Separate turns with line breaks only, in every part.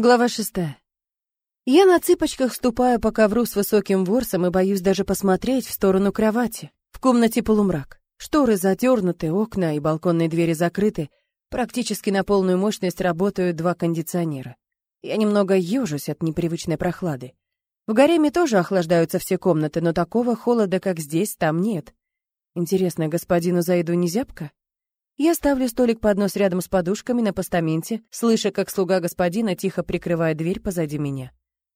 Глава шестая. Я на цыпочках ступаю по ковру с высоким ворсом и боюсь даже посмотреть в сторону кровати. В комнате полумрак. Шторы задернуты, окна и балконные двери закрыты. Практически на полную мощность работают два кондиционера. Я немного ежусь от непривычной прохлады. В гареме тоже охлаждаются все комнаты, но такого холода, как здесь, там нет. Интересно, господину Заиду не зябко? Я ставлю столик под нос рядом с подушками на постаменте, слыша, как слуга господина тихо прикрывает дверь позади меня.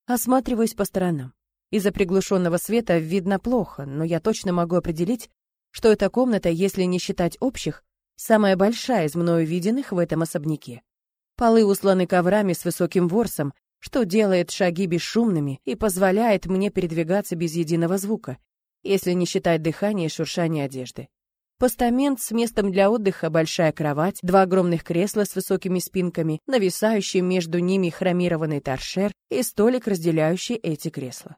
Осматриваюсь по сторонам. Из-за приглушенного света видно плохо, но я точно могу определить, что эта комната, если не считать общих, самая большая из мною виденных в этом особняке. Полы усланы коврами с высоким ворсом, что делает шаги бесшумными и позволяет мне передвигаться без единого звука, если не считать дыхания и шуршания одежды. Постамент с местом для отдыха, большая кровать, два огромных кресла с высокими спинками, нависающий между ними хромированный торшер и столик, разделяющий эти кресла.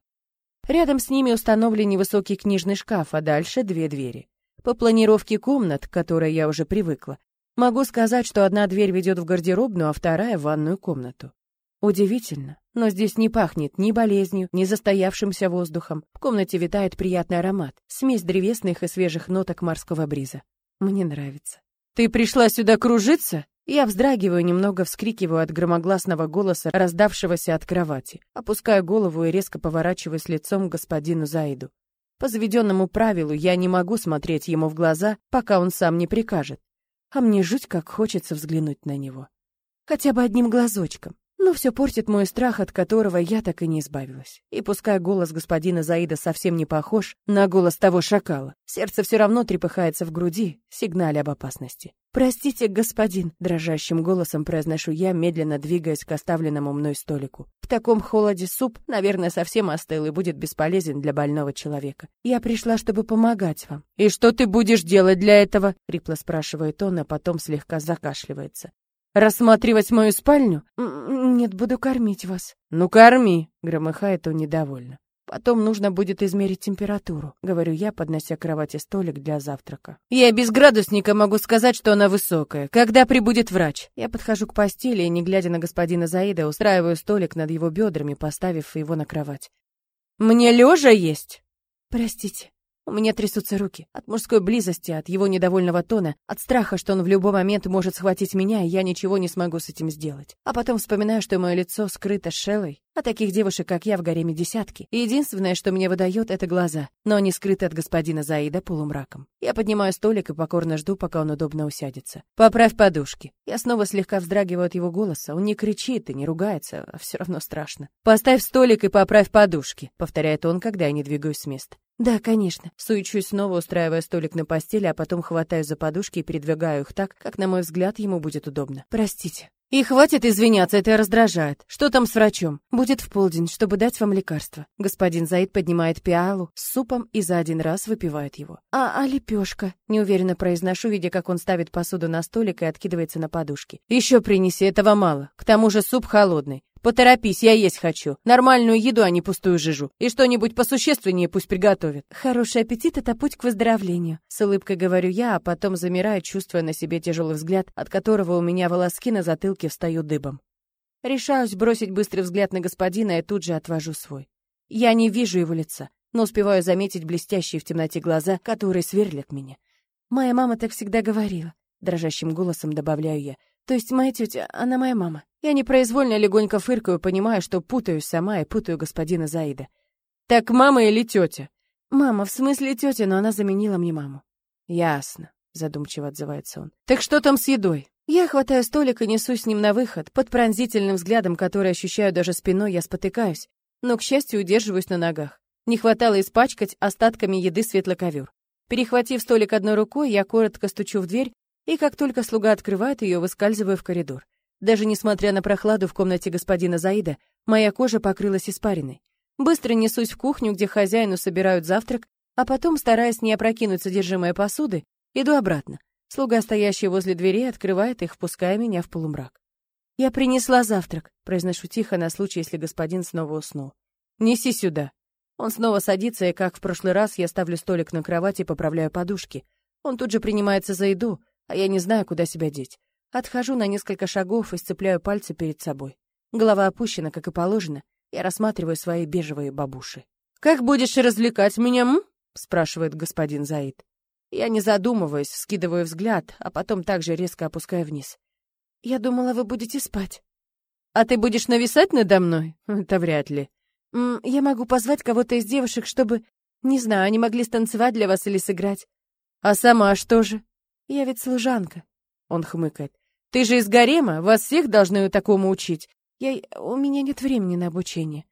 Рядом с ними установлен невысокий книжный шкаф, а дальше две двери. По планировке комнат, к которой я уже привыкла, могу сказать, что одна дверь ведет в гардеробную, а вторая — в ванную комнату. Удивительно, но здесь не пахнет ни болезнью, ни застоявшимся воздухом. В комнате витает приятный аромат, смесь древесных и свежих ноток морского бриза. Мне нравится. «Ты пришла сюда кружиться?» Я вздрагиваю, немного вскрикиваю от громогласного голоса, раздавшегося от кровати. Опускаю голову и резко поворачиваюсь лицом к господину Заиду. По заведенному правилу я не могу смотреть ему в глаза, пока он сам не прикажет. А мне жуть как хочется взглянуть на него. Хотя бы одним глазочком. Но все портит мой страх, от которого я так и не избавилась. И пускай голос господина Заида совсем не похож на голос того шакала, сердце все равно трепыхается в груди, сигнале об опасности. «Простите, господин», — дрожащим голосом произношу я, медленно двигаясь к оставленному мной столику. «В таком холоде суп, наверное, совсем остыл и будет бесполезен для больного человека. Я пришла, чтобы помогать вам». «И что ты будешь делать для этого?» — хрипло спрашивает он, а потом слегка закашливается. Рассматривать мою спальню? Нет, буду кормить вас. Ну, корми, громыхает он недовольно. Потом нужно будет измерить температуру, говорю я, поднося к кровати столик для завтрака. Я без градусника могу сказать, что она высокая. Когда прибудет врач? Я подхожу к постели и, не глядя на господина Заида, устраиваю столик над его бедрами, поставив его на кровать. Мне лежа есть? Простите. У меня трясутся руки. От мужской близости, от его недовольного тона, от страха, что он в любой момент может схватить меня, и я ничего не смогу с этим сделать. А потом вспоминаю, что мое лицо скрыто шелой, а таких девушек, как я, в гареме десятки. И единственное, что мне выдает, это глаза, но они скрыты от господина Заида полумраком. Я поднимаю столик и покорно жду, пока он удобно усядется. «Поправь подушки». Я снова слегка вздрагиваю от его голоса. Он не кричит и не ругается, а все равно страшно. «Поставь столик и поправь подушки», — повторяет он, когда я не двигаюсь с места. «Да, конечно». Суечусь снова, устраивая столик на постели, а потом хватаю за подушки и передвигаю их так, как, на мой взгляд, ему будет удобно. «Простите». «И хватит извиняться, это раздражает. Что там с врачом?» «Будет в полдень, чтобы дать вам лекарство». Господин Заид поднимает пиалу с супом и за один раз выпивает его. «А, а лепешка?» Неуверенно произношу, видя, как он ставит посуду на столик и откидывается на подушки. «Еще принеси, этого мало. К тому же суп холодный. Поторопись, я есть хочу. Нормальную еду, а не пустую жижу. И что-нибудь посущественнее пусть приготовят. Хороший аппетит — это путь к выздоровлению. С улыбкой говорю я, а потом замираю, чувствуя на себе тяжелый взгляд, от которого у меня волоски на затылке встают дыбом. Решаюсь бросить быстрый взгляд на господина и тут же отвожу свой. Я не вижу его лица, но успеваю заметить блестящие в темноте глаза, которые сверлят меня. Моя мама так всегда говорила. Дрожащим голосом добавляю я. То есть моя тетя, она моя мама. Я непроизвольно легонько фыркаю, понимая, что путаюсь сама и путаю господина Заида. Так мама или тетя? Мама, в смысле тетя, но она заменила мне маму. Ясно, задумчиво отзывается он. Так что там с едой? Я хватаю столик и несусь с ним на выход. Под пронзительным взглядом, который ощущаю даже спиной, я спотыкаюсь, но, к счастью, удерживаюсь на ногах. Не хватало испачкать остатками еды светлый ковер. Перехватив столик одной рукой, я коротко стучу в дверь, и как только слуга открывает ее, выскальзываю в коридор. Даже несмотря на прохладу в комнате господина Заида, моя кожа покрылась испариной. Быстро несусь в кухню, где хозяину собирают завтрак, а потом, стараясь не опрокинуть содержимое посуды, иду обратно. Слуга, стоящий возле двери, открывает их, впуская меня в полумрак. «Я принесла завтрак», — произношу тихо на случай, если господин снова уснул. «Неси сюда». Он снова садится, и, как в прошлый раз, я ставлю столик на кровати и поправляю подушки. Он тут же принимается за еду, а я не знаю, куда себя деть. Отхожу на несколько шагов и сцепляю пальцы перед собой. Голова опущена, как и положено. Я рассматриваю свои бежевые бабуши. «Как будешь развлекать меня, м?» — спрашивает господин Заид. Я не задумываясь, скидываю взгляд, а потом также резко опускаю вниз. «Я думала, вы будете спать». «А ты будешь нависать надо мной?» «Это вряд ли». М «Я могу позвать кого-то из девушек, чтобы... Не знаю, они могли станцевать для вас или сыграть». «А сама что же?» «Я ведь служанка». Он хмыкает. «Ты же из гарема, вас всех должны такому учить. Я... У меня нет времени на обучение».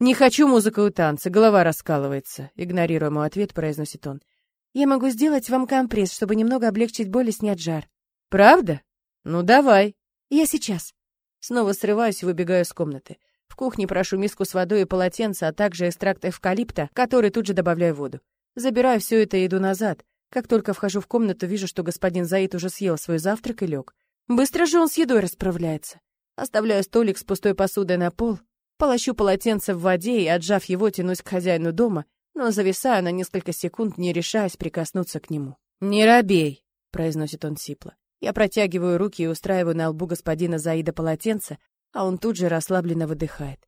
«Не хочу музыку и танцы, голова раскалывается», — игнорируя мой ответ, произносит он. «Я могу сделать вам компресс, чтобы немного облегчить боль и снять жар». «Правда? Ну, давай». «Я сейчас». Снова срываюсь и выбегаю из комнаты. В кухне прошу миску с водой и полотенце, а также экстракт эвкалипта, который тут же добавляю в воду. Забираю все это и иду назад. Как только вхожу в комнату, вижу, что господин Заид уже съел свой завтрак и лег. Быстро же он с едой расправляется. Оставляю столик с пустой посудой на пол, Полощу полотенце в воде и, отжав его, тянусь к хозяину дома, но зависаю на несколько секунд, не решаясь прикоснуться к нему. «Не робей», — произносит он сипло. Я протягиваю руки и устраиваю на лбу господина Заида полотенце, а он тут же расслабленно выдыхает.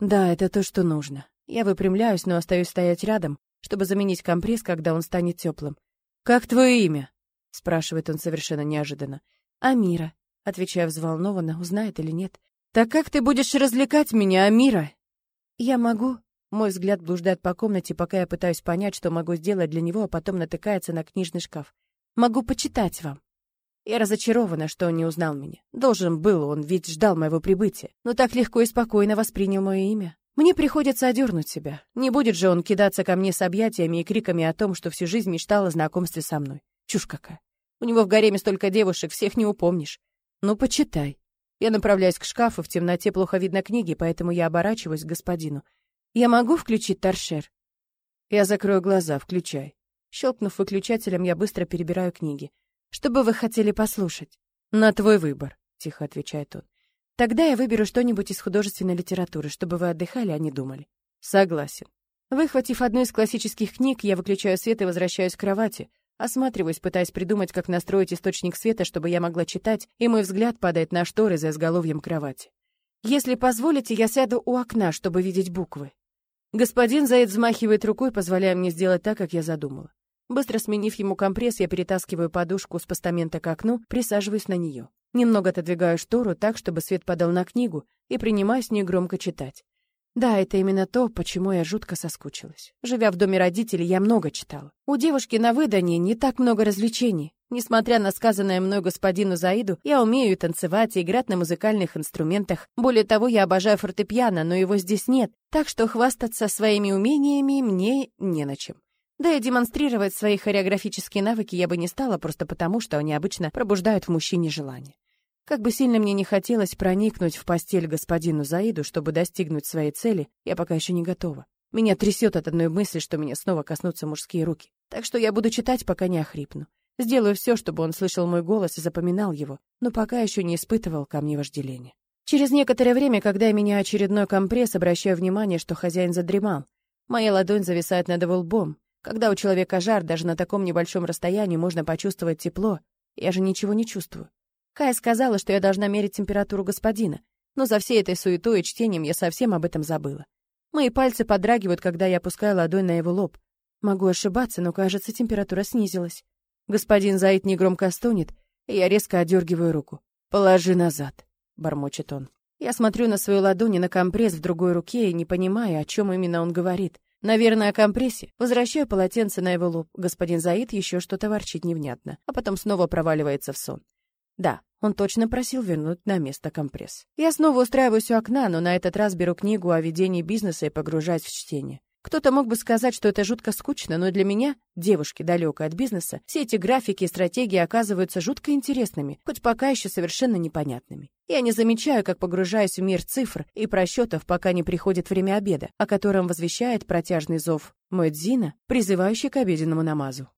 Да, это то, что нужно. Я выпрямляюсь, но остаюсь стоять рядом, чтобы заменить компресс, когда он станет теплым. «Как твое имя?» — спрашивает он совершенно неожиданно. «Амира», — отвечаю взволнованно, узнает или нет. «Так как ты будешь развлекать меня, Амира?» «Я могу...» Мой взгляд блуждает по комнате, пока я пытаюсь понять, что могу сделать для него, а потом натыкается на книжный шкаф. «Могу почитать вам». Я разочарована, что он не узнал меня. Должен был, он ведь ждал моего прибытия. Но так легко и спокойно воспринял мое имя. Мне приходится одернуть себя. Не будет же он кидаться ко мне с объятиями и криками о том, что всю жизнь мечтал о знакомстве со мной. Чушь какая. У него в гареме столько девушек, всех не упомнишь. Ну, почитай. Я направляюсь к шкафу, в темноте плохо видно книги, поэтому я оборачиваюсь к господину. «Я могу включить торшер?» Я закрою глаза, включай. Щелкнув выключателем, я быстро перебираю книги. «Что бы вы хотели послушать?» «На твой выбор», — тихо отвечает он. «Тогда я выберу что-нибудь из художественной литературы, чтобы вы отдыхали, а не думали». «Согласен». Выхватив одну из классических книг, я выключаю свет и возвращаюсь к кровати. Осматриваюсь, пытаясь придумать, как настроить источник света, чтобы я могла читать, и мой взгляд падает на шторы за изголовьем кровати. Если позволите, я сяду у окна, чтобы видеть буквы. Господин Заид взмахивает рукой, позволяя мне сделать так, как я задумала. Быстро сменив ему компресс, я перетаскиваю подушку с постамента к окну, присаживаюсь на нее. Немного отодвигаю штору так, чтобы свет падал на книгу, и принимаюсь негромко читать. Да, это именно то, почему я жутко соскучилась. Живя в доме родителей, я много читала. У девушки на выдании не так много развлечений. Несмотря на сказанное мной господину Заиду, я умею танцевать, и играть на музыкальных инструментах. Более того, я обожаю фортепиано, но его здесь нет, так что хвастаться своими умениями мне не на чем. Да и демонстрировать свои хореографические навыки я бы не стала, просто потому, что они обычно пробуждают в мужчине желание. Как бы сильно мне не хотелось проникнуть в постель господину Заиду, чтобы достигнуть своей цели, я пока еще не готова. Меня трясет от одной мысли, что меня снова коснутся мужские руки. Так что я буду читать, пока не охрипну. Сделаю все, чтобы он слышал мой голос и запоминал его, но пока еще не испытывал ко мне вожделения. Через некоторое время, когда меня очередной компресс, обращаю внимание, что хозяин задремал. Моя ладонь зависает над его лбом. Когда у человека жар, даже на таком небольшом расстоянии можно почувствовать тепло. Я же ничего не чувствую. Кая сказала, что я должна мерить температуру господина, но за всей этой суетой и чтением я совсем об этом забыла. Мои пальцы подрагивают, когда я опускаю ладонь на его лоб. Могу ошибаться, но, кажется, температура снизилась. Господин Заид негромко стонет, и я резко отдергиваю руку. «Положи назад», — бормочет он. Я смотрю на свою ладонь и на компресс в другой руке и не понимаю, о чем именно он говорит. Наверное, о компрессе. Возвращаю полотенце на его лоб. Господин Заид еще что-то ворчит невнятно, а потом снова проваливается в сон. Да, он точно просил вернуть на место компресс. Я снова устраиваюсь у окна, но на этот раз беру книгу о ведении бизнеса и погружаюсь в чтение. Кто-то мог бы сказать, что это жутко скучно, но для меня, девушки далекой от бизнеса, все эти графики и стратегии оказываются жутко интересными, хоть пока еще совершенно непонятными. Я не замечаю, как погружаюсь в мир цифр и просчетов, пока не приходит время обеда, о котором возвещает протяжный зов Муэдзина, призывающий к обеденному намазу.